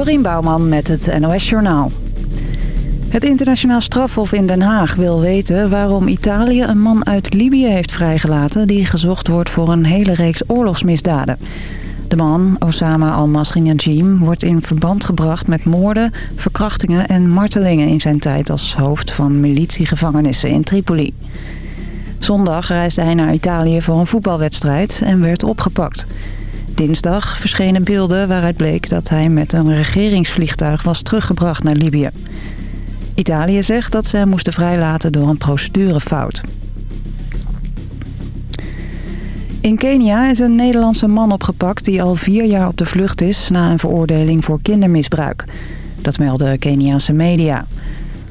Dorien Bouwman met het NOS Journaal. Het internationaal strafhof in Den Haag wil weten waarom Italië een man uit Libië heeft vrijgelaten... die gezocht wordt voor een hele reeks oorlogsmisdaden. De man, Osama al-Masri wordt in verband gebracht met moorden, verkrachtingen en martelingen... in zijn tijd als hoofd van militiegevangenissen in Tripoli. Zondag reisde hij naar Italië voor een voetbalwedstrijd en werd opgepakt... Dinsdag verschenen beelden waaruit bleek dat hij met een regeringsvliegtuig was teruggebracht naar Libië. Italië zegt dat ze hem moesten vrijlaten door een procedurefout. In Kenia is een Nederlandse man opgepakt die al vier jaar op de vlucht is... na een veroordeling voor kindermisbruik. Dat melden Keniaanse media.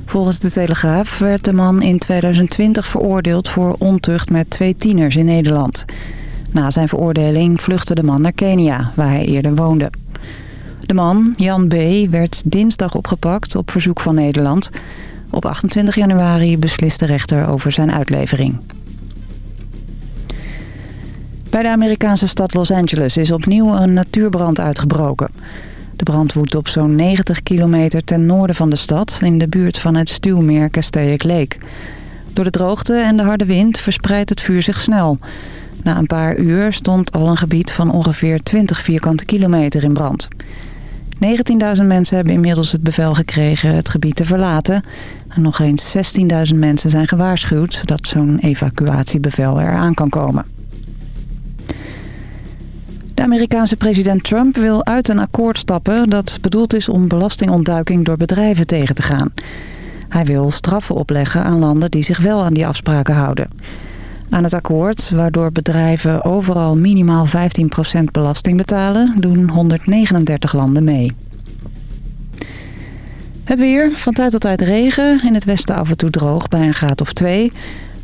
Volgens de Telegraaf werd de man in 2020 veroordeeld voor ontucht met twee tieners in Nederland... Na zijn veroordeling vluchtte de man naar Kenia, waar hij eerder woonde. De man, Jan B., werd dinsdag opgepakt op verzoek van Nederland. Op 28 januari beslist de rechter over zijn uitlevering. Bij de Amerikaanse stad Los Angeles is opnieuw een natuurbrand uitgebroken. De brand woedt op zo'n 90 kilometer ten noorden van de stad... in de buurt van het stuwmeer Castaic Lake. Door de droogte en de harde wind verspreidt het vuur zich snel... Na een paar uur stond al een gebied van ongeveer 20 vierkante kilometer in brand. 19.000 mensen hebben inmiddels het bevel gekregen het gebied te verlaten. En nog eens 16.000 mensen zijn gewaarschuwd dat zo'n evacuatiebevel eraan kan komen. De Amerikaanse president Trump wil uit een akkoord stappen dat bedoeld is om belastingontduiking door bedrijven tegen te gaan. Hij wil straffen opleggen aan landen die zich wel aan die afspraken houden aan het akkoord... waardoor bedrijven overal minimaal 15% belasting betalen... doen 139 landen mee. Het weer, van tijd tot tijd regen. In het westen af en toe droog bij een graad of 2.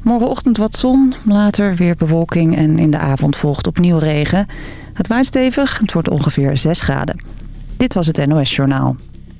Morgenochtend wat zon, later weer bewolking... en in de avond volgt opnieuw regen. Het waait stevig, het wordt ongeveer 6 graden. Dit was het NOS Journaal.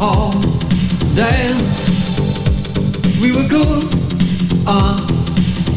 All days. We were cool on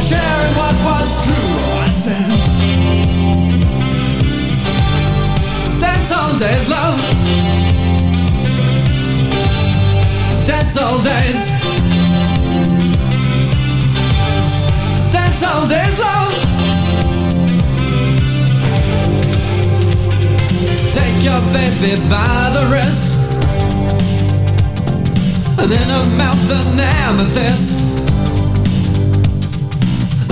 sharing what was true. All days, love. All days. All days, love. Take your baby by the wrist. And in her mouth an amethyst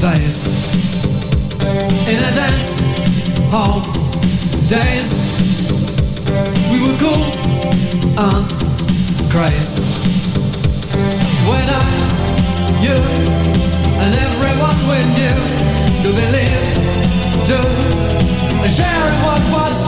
days. In a dance hall days We were cool and crazy. When I, you and everyone we knew To believe, do, and sharing what was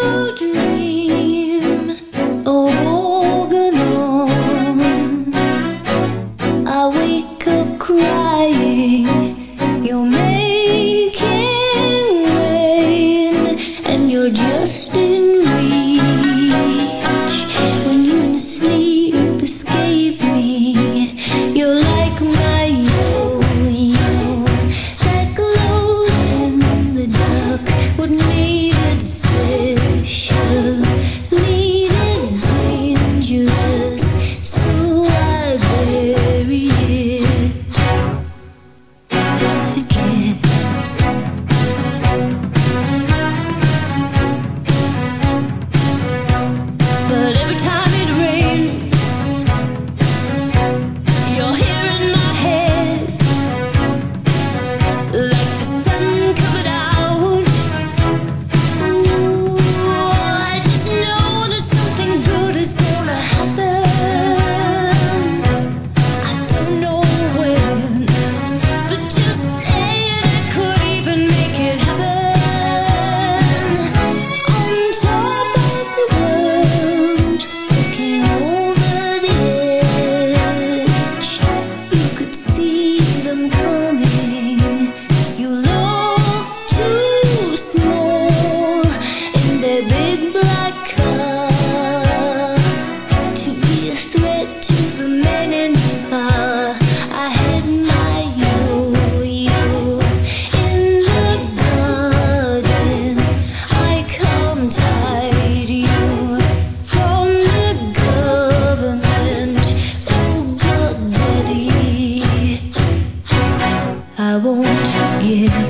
still dream won't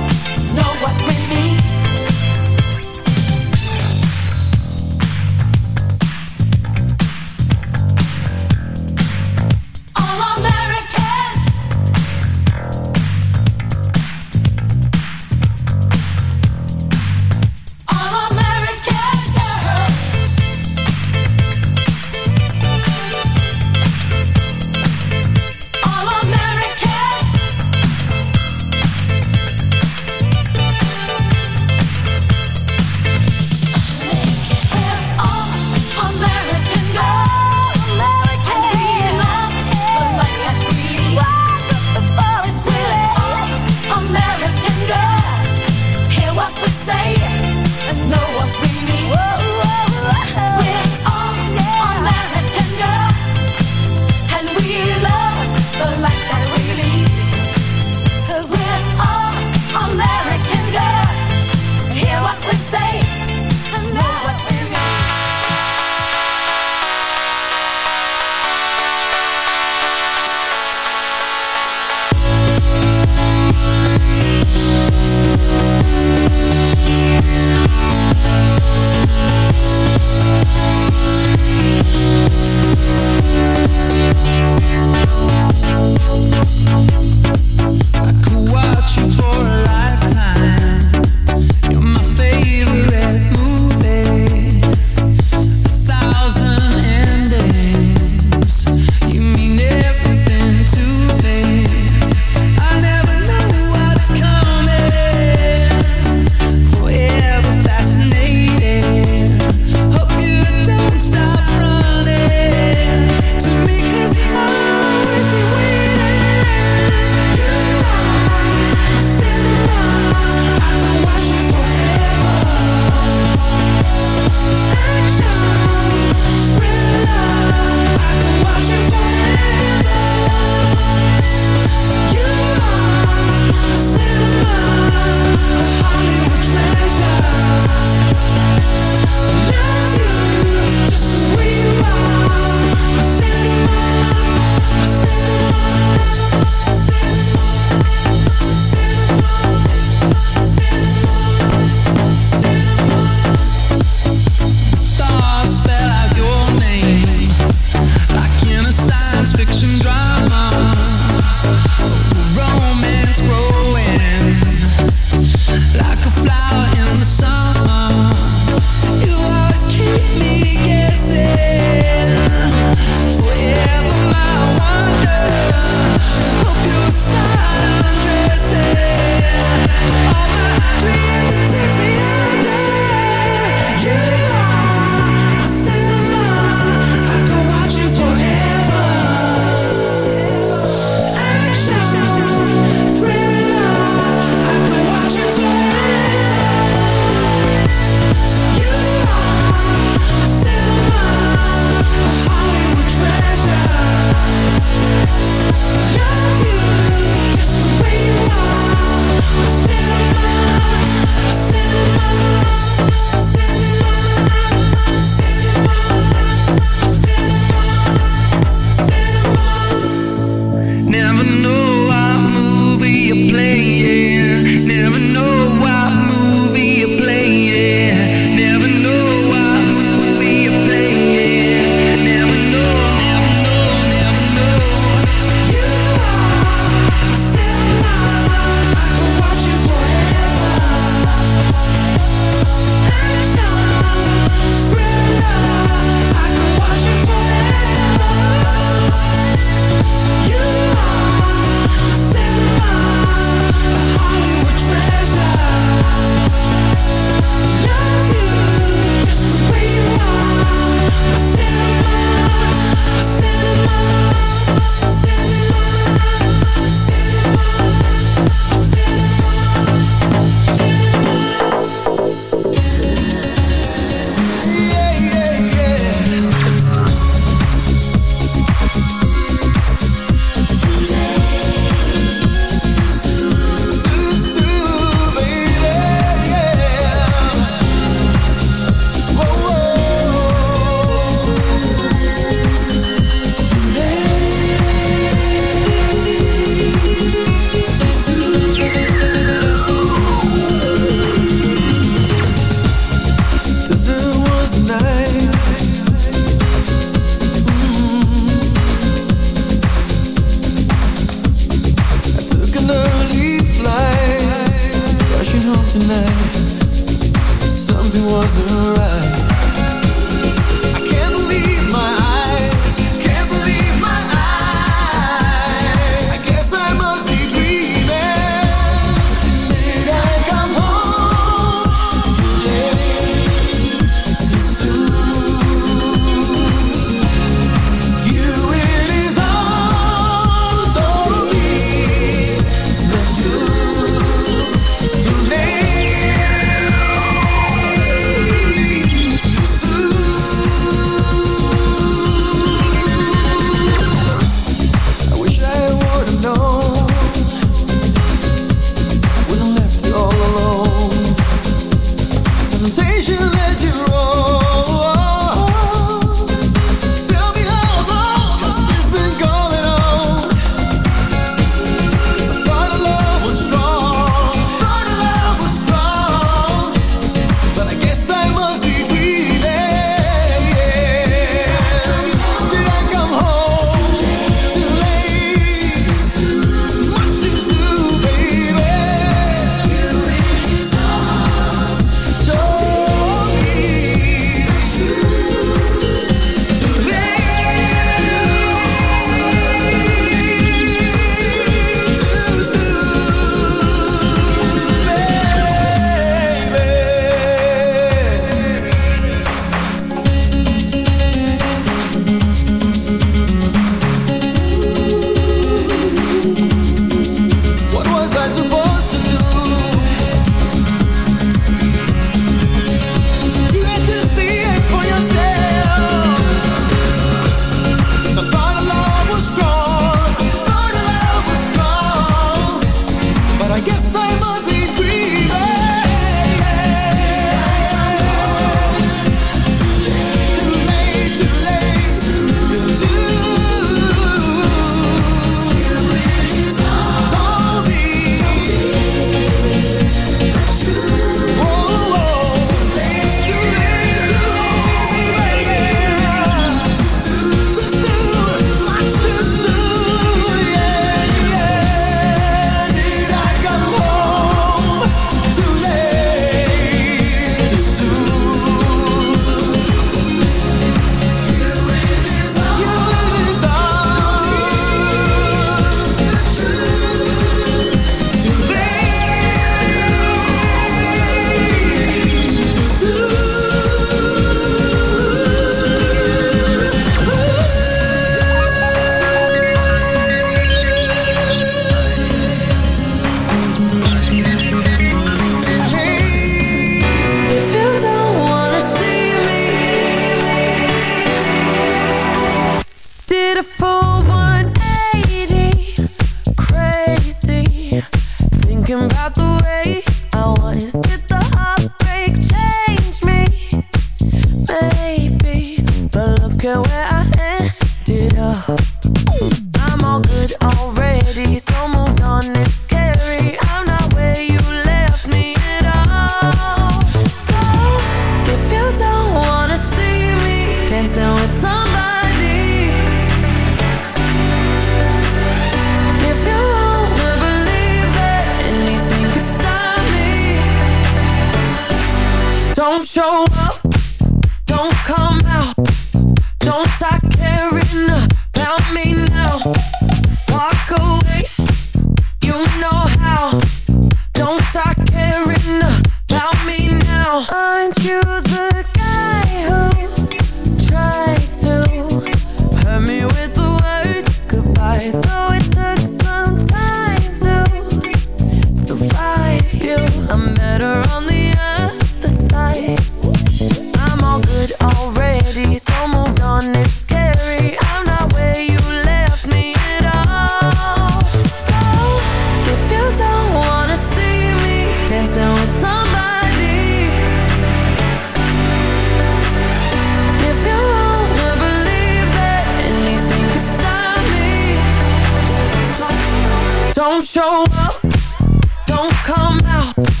Don't come out,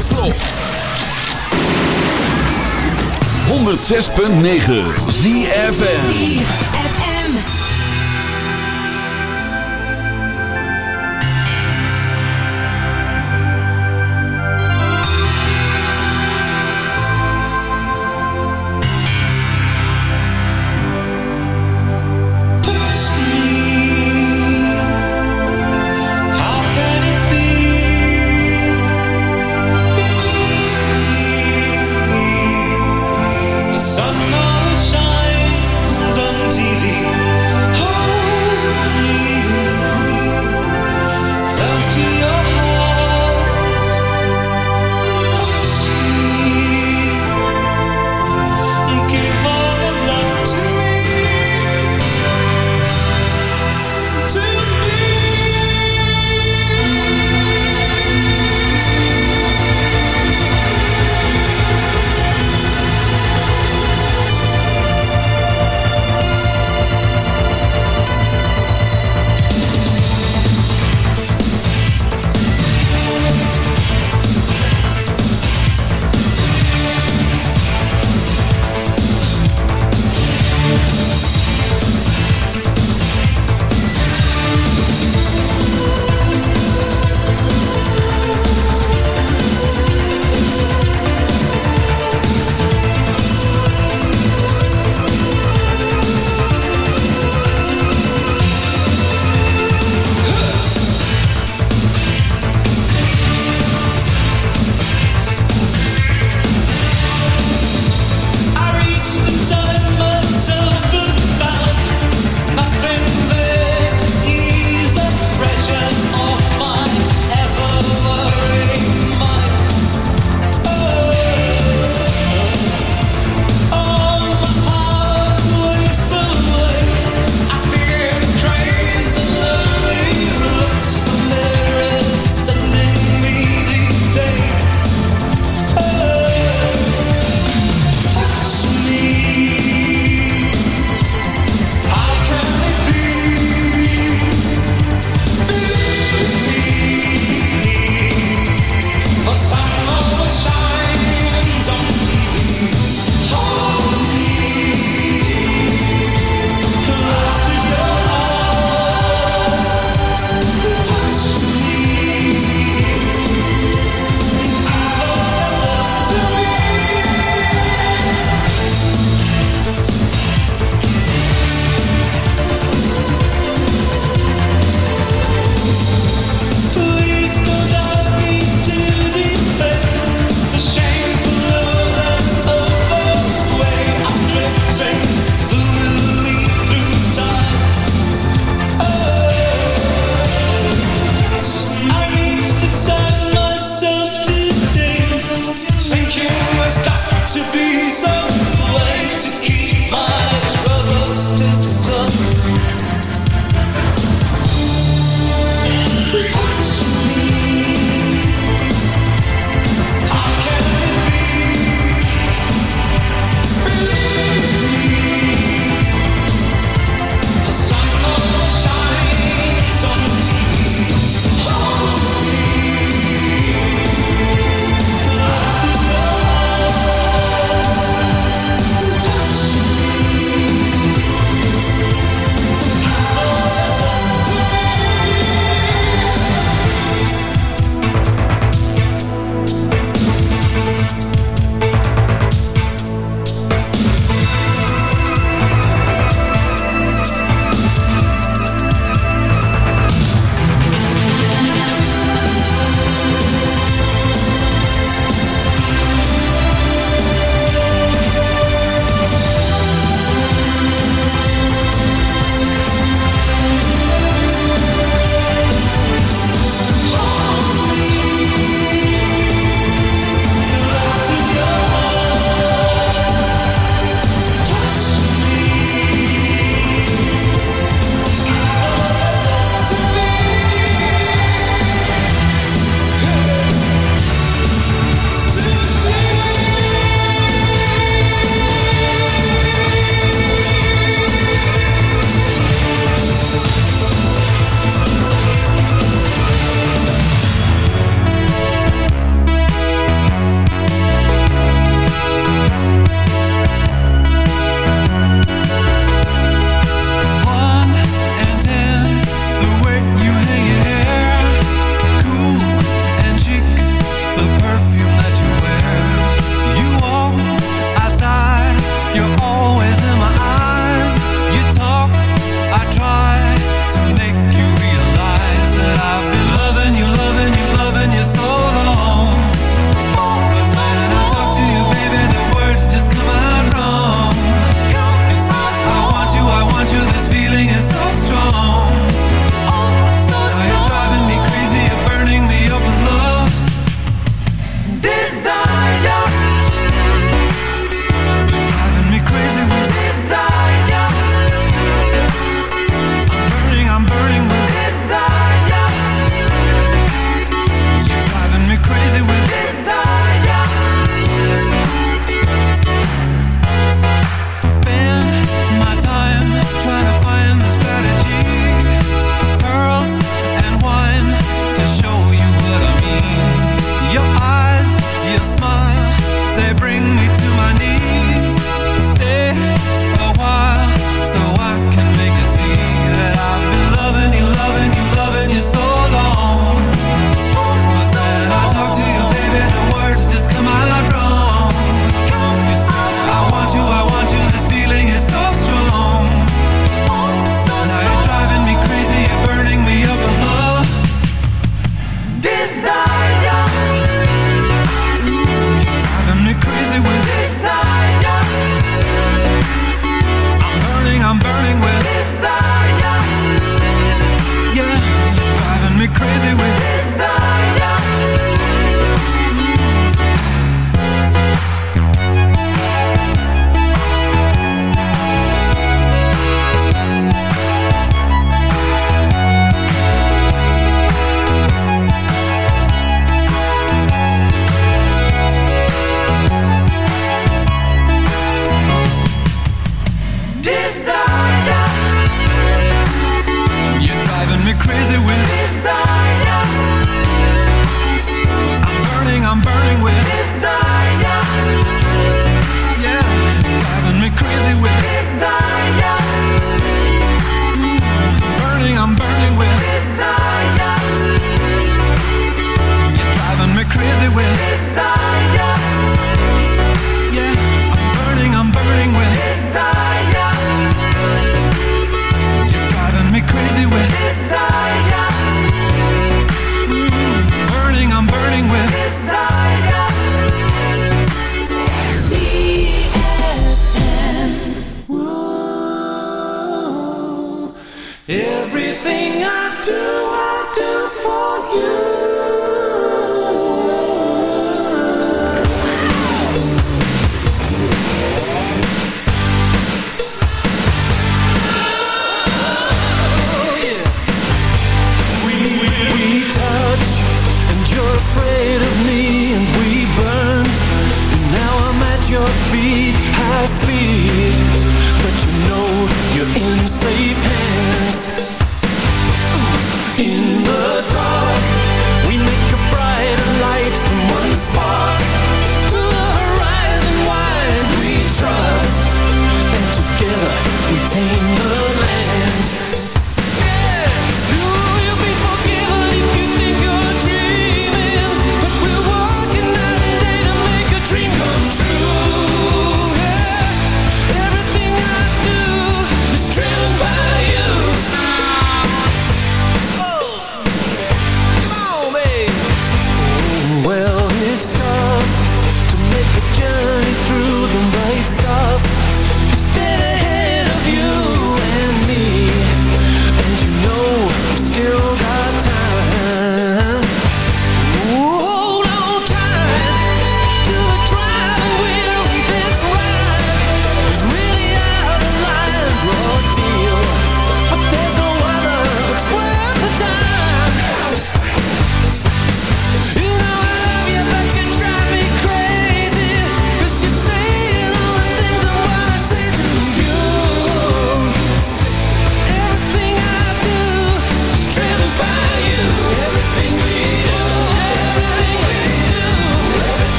Dance floor. 106.9 ZFM.